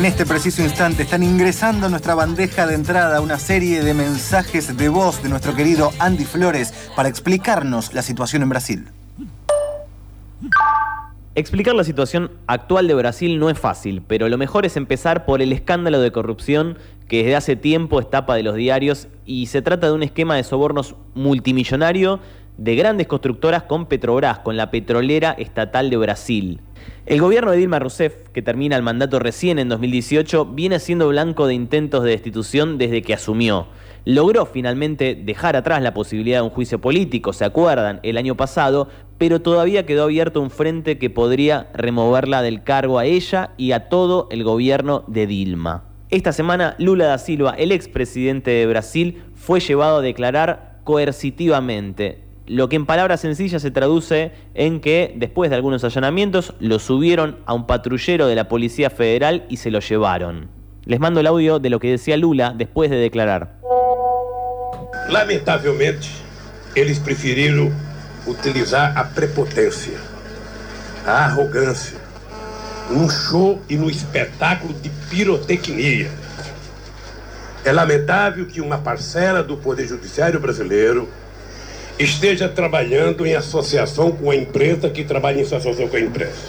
En este preciso instante están ingresando a nuestra bandeja de entrada una serie de mensajes de voz de nuestro querido Andy Flores para explicarnos la situación en Brasil. Explicar la situación actual de Brasil no es fácil, pero lo mejor es empezar por el escándalo de corrupción que desde hace tiempo es tapa de los diarios y se trata de un esquema de sobornos multimillonario de grandes constructoras con Petrobras, con la petrolera estatal de Brasil. El gobierno de Dilma Rousseff, que termina el mandato recién en 2018, viene siendo blanco de intentos de destitución desde que asumió. Logró finalmente dejar atrás la posibilidad de un juicio político, se acuerdan, el año pasado, pero todavía quedó abierto un frente que podría removerla del cargo a ella y a todo el gobierno de Dilma. Esta semana, Lula da Silva, el expresidente de Brasil, fue llevado a declarar coercitivamente, lo que en palabras sencillas se traduce en que después de algunos allanamientos lo subieron a un patrullero de la Policía Federal y se lo llevaron. Les mando el audio de lo que decía Lula después de declarar. Lamentavelmente, eles preferiram utilizar a prepotência, a arrogância, num show e no espetáculo de pirotecnia. É lamentável que uma parcela do Poder Judiciário brasileiro esteja trabalhando em associação com a empresa que trabalha em associação com a empresa.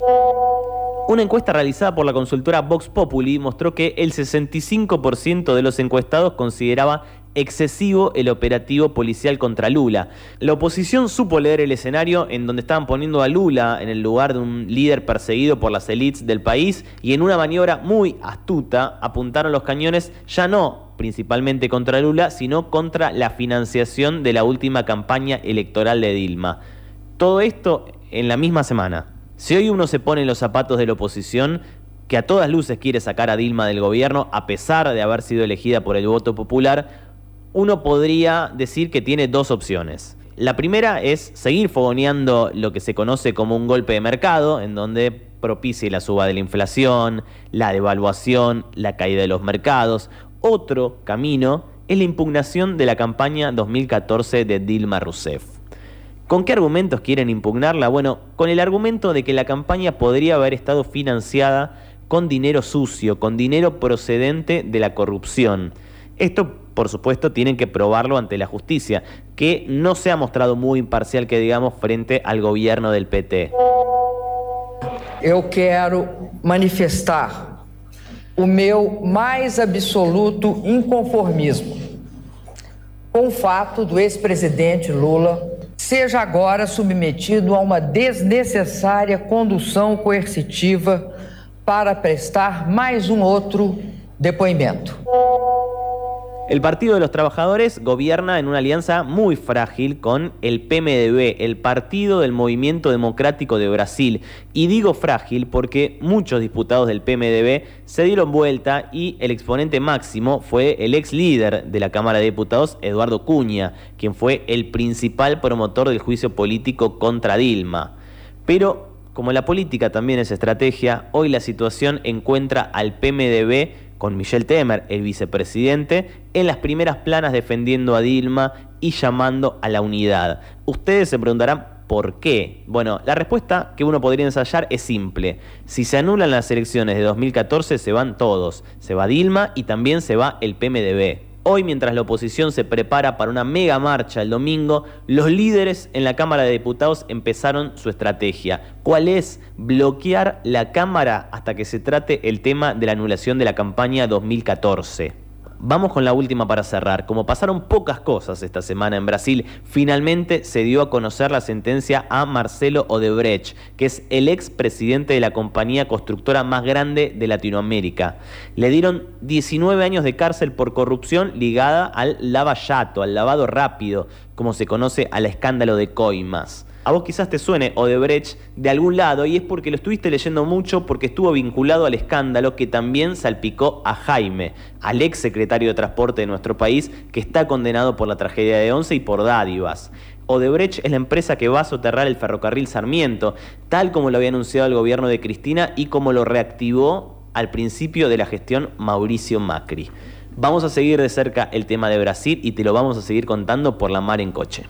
Una encuesta realizada por la consultora Vox Populi mostró que el 65% de los encuestados consideraba excesivo el operativo policial contra Lula. La oposición supo leer el escenario en donde estaban poniendo a Lula en el lugar de un líder perseguido por las élites del país y en una maniobra muy astuta apuntaron los cañones ya no principalmente contra Lula, sino contra la financiación de la última campaña electoral de Dilma. Todo esto en la misma semana. Si hoy uno se pone en los zapatos de la oposición, que a todas luces quiere sacar a Dilma del gobierno, a pesar de haber sido elegida por el voto popular, uno podría decir que tiene dos opciones. La primera es seguir fogoneando lo que se conoce como un golpe de mercado, en donde propicie la suba de la inflación, la devaluación, la caída de los mercados. Otro camino es la impugnación de la campaña 2014 de Dilma Rousseff. ¿Con qué argumentos quieren impugnarla? Bueno, con el argumento de que la campaña podría haber estado financiada con dinero sucio, con dinero procedente de la corrupción. Esto por supuesto, tienen que probarlo ante la justicia, que no se ha mostrado muy imparcial, que digamos, frente al gobierno del PT. Eu quero manifestar o meu mais absoluto inconformismo com o fato do ex-presidente Lula seja agora submetido a uma desnecessária condução coercitiva para prestar mais um outro depoimento. El Partido de los Trabajadores gobierna en una alianza muy frágil con el PMDB, el Partido del Movimiento Democrático de Brasil. Y digo frágil porque muchos diputados del PMDB se dieron vuelta y el exponente máximo fue el ex líder de la Cámara de Diputados, Eduardo Cuña, quien fue el principal promotor del juicio político contra Dilma. Pero como la política también es estrategia, hoy la situación encuentra al PMDB con Michel Temer, el vicepresidente, en las primeras planas defendiendo a Dilma y llamando a la unidad. Ustedes se preguntarán ¿Por qué? Bueno, la respuesta que uno podría ensayar es simple. Si se anulan las elecciones de 2014, se van todos. Se va Dilma y también se va el PMDB. Hoy, mientras la oposición se prepara para una mega marcha el domingo, los líderes en la Cámara de Diputados empezaron su estrategia. ¿Cuál es? Bloquear la Cámara hasta que se trate el tema de la anulación de la campaña 2014. Vamos con la última para cerrar. Como pasaron pocas cosas esta semana en Brasil, finalmente se dio a conocer la sentencia a Marcelo Odebrecht, que es el ex presidente de la compañía constructora más grande de Latinoamérica. Le dieron 19 años de cárcel por corrupción ligada al lavallato, al lavado rápido, como se conoce al escándalo de Coimas a vos quizás te suene Odebrecht de algún lado y es porque lo estuviste leyendo mucho porque estuvo vinculado al escándalo que también salpicó a Jaime, al ex secretario de Transporte de nuestro país que está condenado por la tragedia de Once y por dádivas. Odebrecht es la empresa que va a soterrar el ferrocarril Sarmiento, tal como lo había anunciado el gobierno de Cristina y como lo reactivó al principio de la gestión Mauricio Macri. Vamos a seguir de cerca el tema de Brasil y te lo vamos a seguir contando por la mar en coche.